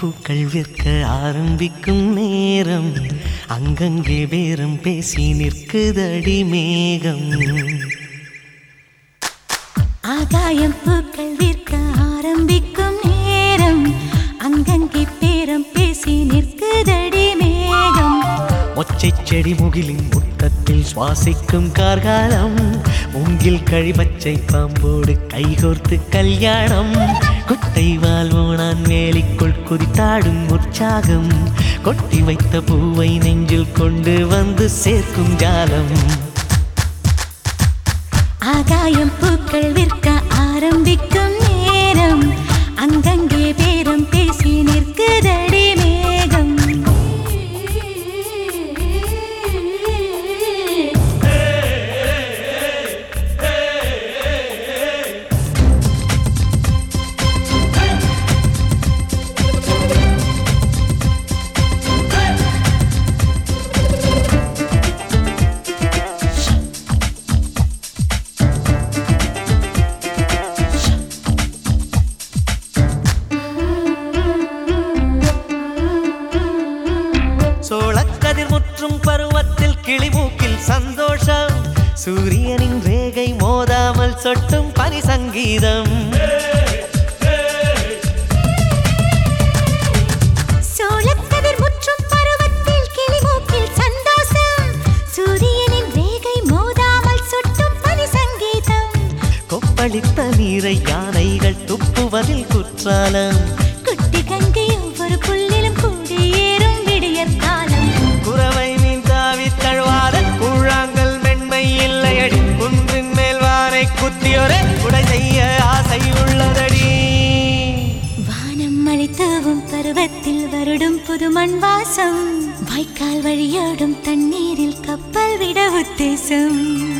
பூக்கள் விற்க ஆரம்பிக்கும் நேரம். அங்கங்கே பேரம் பேசி நிற்குதடி மேகம். ஆகாயம் பூக்கள் விற்க ஆரம்பிக்கும் நேரம். அங்கங்கே பேரம் பேசி நிற்குதடி மேகம். மொச்சை செடி முகிலின் முட்டத்தில் சுவாசிக்கும் கார்காலம். மூங்கில் கழிபச்சை பாம்போடு கைகோர்த்து கல்யாணம். குட்டை வேலிக்குள் உற்சாகம். கொட்டி வைத்த பூவை நெஞ்சில் கொண்டு வந்து சேர்க்கும் ஜாலம். ஆகாயம் சூரியனின் ரேகை மோதாமல் சொட்டும் பனி சங்கீதம் கொப்பளித்த நீரை யானைகள் துப்புவதில் குற்றாலம். குட்டி கங்கை ஒவ்வொரு புள்ள புது மண் வாசம். வாய்க்கால் வழியோடும் தண்ணீரில் கப்பல் விட உத்தேசம்.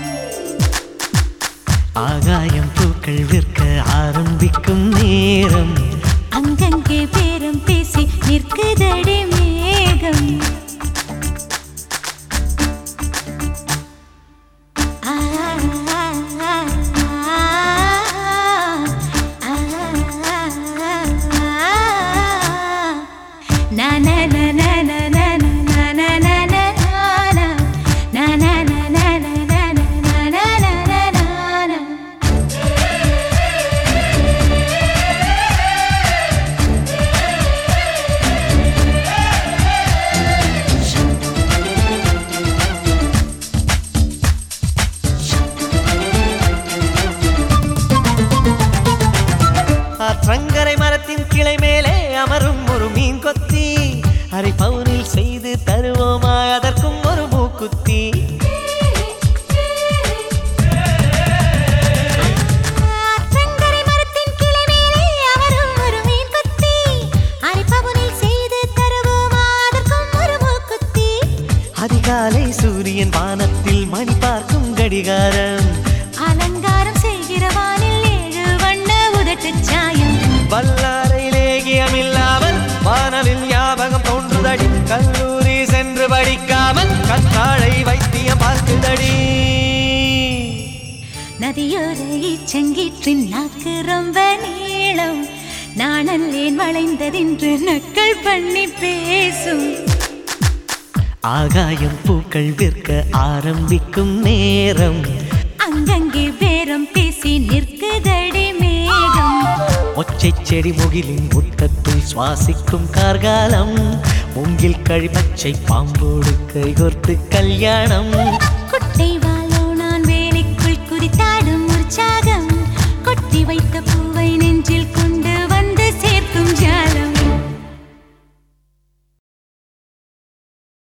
ஆகாயம் பூக்கள் விற்க ஆரம்பிக்கும் நேரம். அங்கங்கே பேரம் பேசி நிற்குதடி மேகம். அதிகாலை சூரியன் வானத்தில் மணி பார்க்கும் கடிகாரம். அலங்காரம் செய்கிற வானில் ஏழு வண்ண உதட்டுச் சாயம். வல்லாரை லேகியமில்லாமல் வானவில் ஞாபகம் தோன்றுதடி. கல்லூரி சென்று படிக்காமல் கத்தாழை வைத்தியம் பார்க்குதடி. நதியோர ஈச்சங்கீற்றின் நாக்கு ரொம்ப நீளம். நாணல்லேன் வளைந்ததென்று நக்கள் பண்ணி பேசும். ஆகாயம் பூக்கள் விற்க ஆரம்பிக்கும் நேரம். அங்கங்கே பேரம் பேசி நிற்குதடி மேகம். ஒச்சை செடி முகிலின் முத்தத்தில் சுவாசிக்கும் கார்காலம். மூங்கில் கழிப்பச்சை பாம்போடு கைகோர்த்து கல்யாணம். குட்டை வாழோ நான் வேலைக்குள் குறித்தாடும் உற்சாகம்.